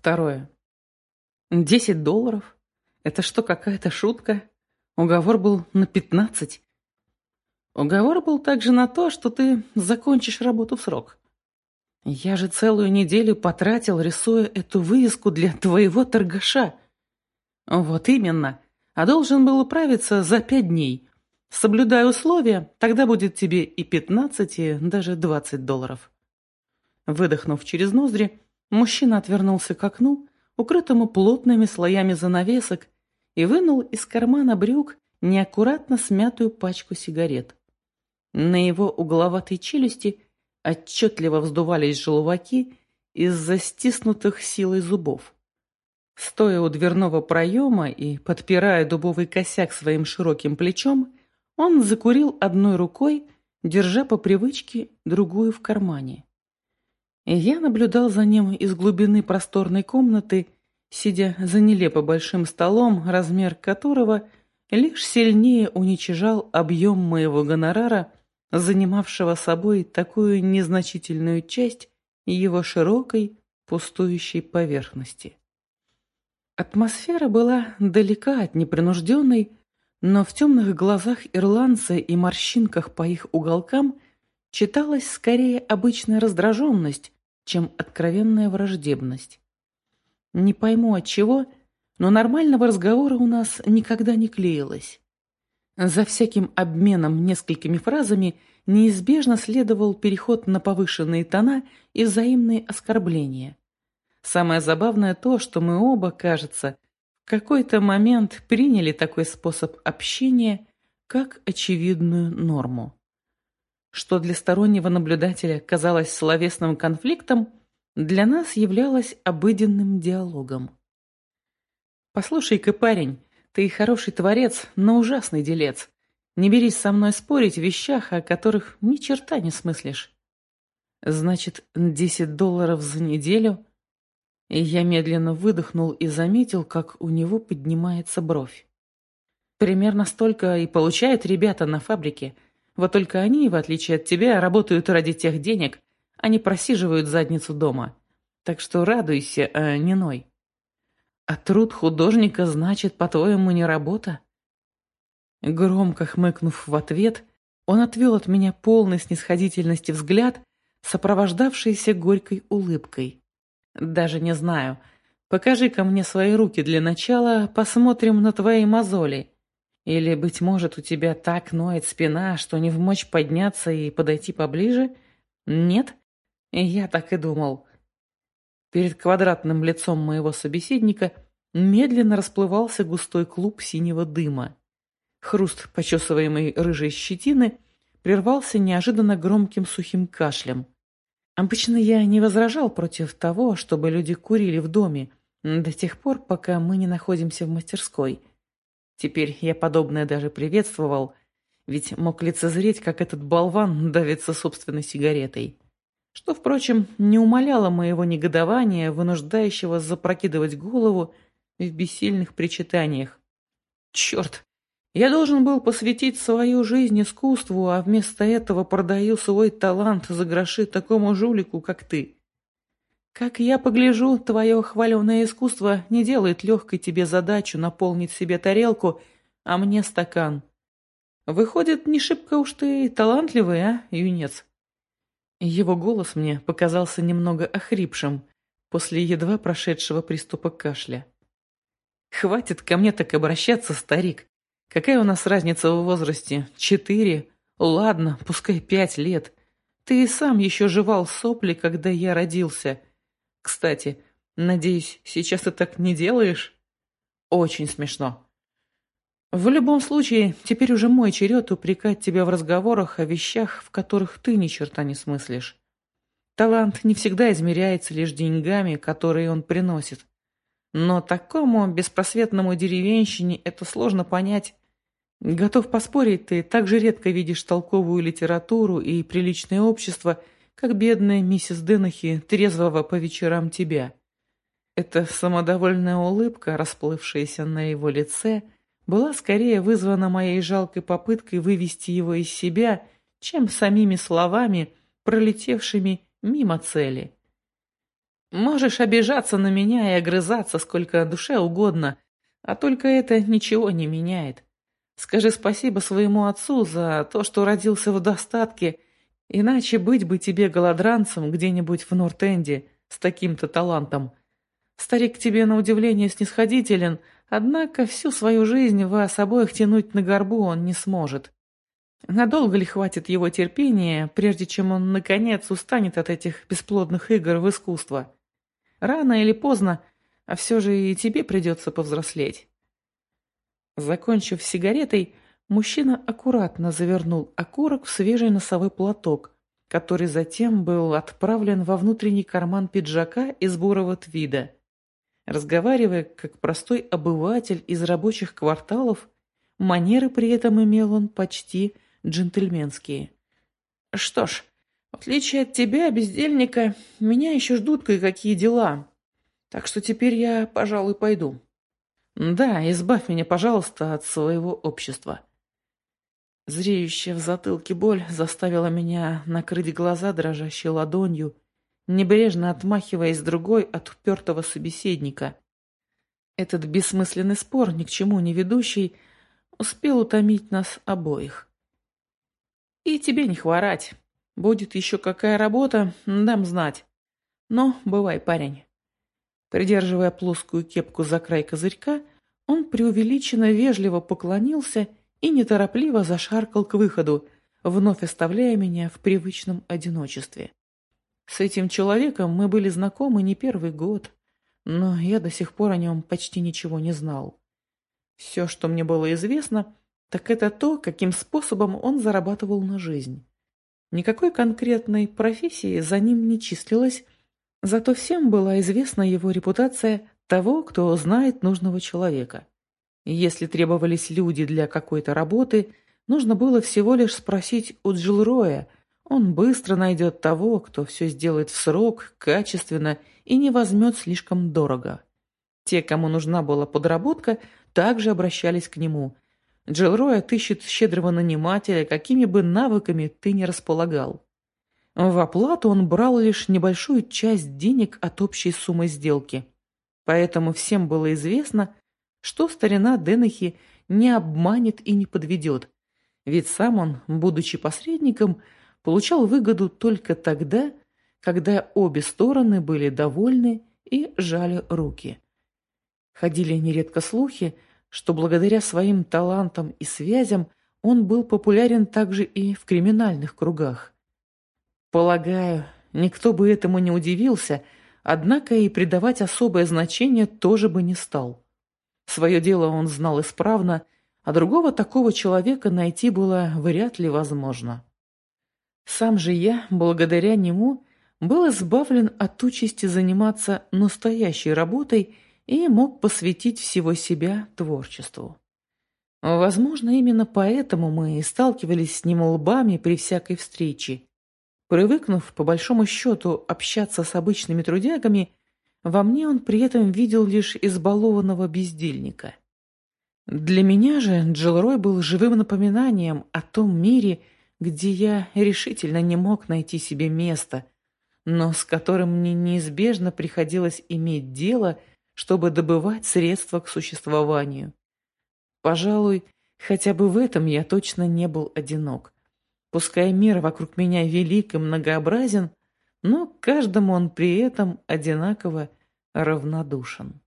Второе. Десять долларов? Это что, какая-то шутка? Уговор был на пятнадцать. Уговор был также на то, что ты закончишь работу в срок. Я же целую неделю потратил, рисуя эту вывеску для твоего торгаша. Вот именно. А должен был управиться за пять дней. Соблюдай условия, тогда будет тебе и пятнадцать, и даже двадцать долларов. Выдохнув через ноздри, мужчина отвернулся к окну, укрытому плотными слоями занавесок, и вынул из кармана брюк неаккуратно смятую пачку сигарет. На его угловатой челюсти отчетливо вздувались желваки из-за стиснутых силой зубов. Стоя у дверного проема и подпирая дубовый косяк своим широким плечом, он закурил одной рукой, держа по привычке другую в кармане. Я наблюдал за ним из глубины просторной комнаты, сидя за нелепо большим столом, размер которого лишь сильнее уничижал объем моего гонорара, занимавшего собой такую незначительную часть его широкой пустующей поверхности. Атмосфера была далека от непринужденной, но в темных глазах ирландца и морщинках по их уголкам читалась скорее обычная раздраженность, чем откровенная враждебность. Не пойму от чего, но нормального разговора у нас никогда не клеилось. За всяким обменом несколькими фразами неизбежно следовал переход на повышенные тона и взаимные оскорбления. Самое забавное то, что мы оба, кажется, в какой-то момент приняли такой способ общения как очевидную норму. Что для стороннего наблюдателя казалось словесным конфликтом, для нас являлось обыденным диалогом. «Послушай-ка, парень, ты хороший творец, но ужасный делец. Не берись со мной спорить в вещах, о которых ни черта не смыслишь». «Значит, десять долларов за неделю?» Я медленно выдохнул и заметил, как у него поднимается бровь. Примерно столько и получают ребята на фабрике. Вот только они, в отличие от тебя, работают ради тех денег, а не просиживают задницу дома. Так что радуйся, а не ной. А труд художника, значит, по-твоему, не работа? Громко хмыкнув в ответ, он отвел от меня полный снисходительности взгляд, сопровождавшийся горькой улыбкой. Даже не знаю. Покажи-ка мне свои руки для начала, посмотрим на твои мозоли. Или, быть может, у тебя так ноет спина, что не в мочь подняться и подойти поближе? Нет? Я так и думал. Перед квадратным лицом моего собеседника медленно расплывался густой клуб синего дыма. Хруст почесываемой рыжей щетины прервался неожиданно громким сухим кашлем. Обычно я не возражал против того, чтобы люди курили в доме, до тех пор, пока мы не находимся в мастерской. Теперь я подобное даже приветствовал, ведь мог лицезреть, как этот болван давится собственной сигаретой. Что, впрочем, не умаляло моего негодования, вынуждающего запрокидывать голову в бессильных причитаниях. Черт! Я должен был посвятить свою жизнь искусству, а вместо этого продаю свой талант за гроши такому жулику, как ты. Как я погляжу, твое хваленое искусство не делает легкой тебе задачу наполнить себе тарелку, а мне стакан. Выходит, не шибко уж ты талантливый, а, юнец? Его голос мне показался немного охрипшим после едва прошедшего приступа кашля. «Хватит ко мне так обращаться, старик. Какая у нас разница в возрасте? Четыре? Ладно, пускай пять лет. Ты и сам еще жевал сопли, когда я родился. Кстати, надеюсь, сейчас ты так не делаешь? Очень смешно. В любом случае, теперь уже мой черед упрекать тебя в разговорах о вещах, в которых ты ни черта не смыслишь. Талант не всегда измеряется лишь деньгами, которые он приносит. Но такому беспросветному деревенщине это сложно понять, Готов поспорить, ты так же редко видишь толковую литературу и приличное общество, как бедная миссис Денахи, трезвого по вечерам тебя. Эта самодовольная улыбка, расплывшаяся на его лице, была скорее вызвана моей жалкой попыткой вывести его из себя, чем самими словами, пролетевшими мимо цели. Можешь обижаться на меня и огрызаться сколько душе угодно, а только это ничего не меняет. Скажи спасибо своему отцу за то, что родился в достатке, иначе быть бы тебе голодранцем где-нибудь в Норт-Энде с таким-то талантом. Старик тебе на удивление снисходителен, однако всю свою жизнь вас обоих тянуть на горбу он не сможет. Надолго ли хватит его терпения, прежде чем он, наконец, устанет от этих бесплодных игр в искусство? Рано или поздно, а все же и тебе придется повзрослеть. Закончив сигаретой, мужчина аккуратно завернул окурок в свежий носовой платок, который затем был отправлен во внутренний карман пиджака из бурого твида. Разговаривая как простой обыватель из рабочих кварталов, манеры при этом имел он почти джентльменские. «Что ж, в отличие от тебя, бездельника, меня еще ждут кое-какие дела, так что теперь я, пожалуй, пойду. Да, избавь меня, пожалуйста, от своего общества». Зреющая в затылке боль заставила меня накрыть глаза дрожащей ладонью, небрежно отмахиваясь другой от упертого собеседника. Этот бессмысленный спор, ни к чему не ведущий, успел утомить нас обоих. И тебе не хворать. Будет еще какая работа, дам знать. Но бывай, парень. Придерживая плоскую кепку за край козырька, он преувеличенно вежливо поклонился и неторопливо зашаркал к выходу, вновь оставляя меня в привычном одиночестве. С этим человеком мы были знакомы не первый год, но я до сих пор о нем почти ничего не знал. Все, что мне было известно, так это то, каким способом он зарабатывал на жизнь. Никакой конкретной профессии за ним не числилось, зато всем была известна его репутация того, кто знает нужного человека. Если требовались люди для какой-то работы, нужно было всего лишь спросить у Джилроя, он быстро найдет того, кто все сделает в срок, качественно и не возьмет слишком дорого. Те, кому нужна была подработка, также обращались к нему – Джилрой отыщет щедрого нанимателя, какими бы навыками ты ни располагал. В оплату он брал лишь небольшую часть денег от общей суммы сделки. Поэтому всем было известно, что старина Денехи не обманет и не подведет, ведь сам он, будучи посредником, получал выгоду только тогда, когда обе стороны были довольны и жали руки. Ходили нередко слухи, что благодаря своим талантам и связям он был популярен также и в криминальных кругах. Полагаю, никто бы этому не удивился, однако и придавать особое значение тоже бы не стал. Свое дело он знал исправно, а другого такого человека найти было вряд ли возможно. Сам же я, благодаря нему, был избавлен от участи заниматься настоящей работой и мог посвятить всего себя творчеству. Возможно, именно поэтому мы и сталкивались с ним лбами при всякой встрече. Привыкнув, по большому счету, общаться с обычными трудягами, во мне он при этом видел лишь избалованного бездельника. Для меня же Джилрой был живым напоминанием о том мире, где я решительно не мог найти себе места, но с которым мне неизбежно приходилось иметь дело – чтобы добывать средства к существованию. Пожалуй, хотя бы в этом я точно не был одинок. Пускай мир вокруг меня велик и многообразен, но каждому он при этом одинаково равнодушен.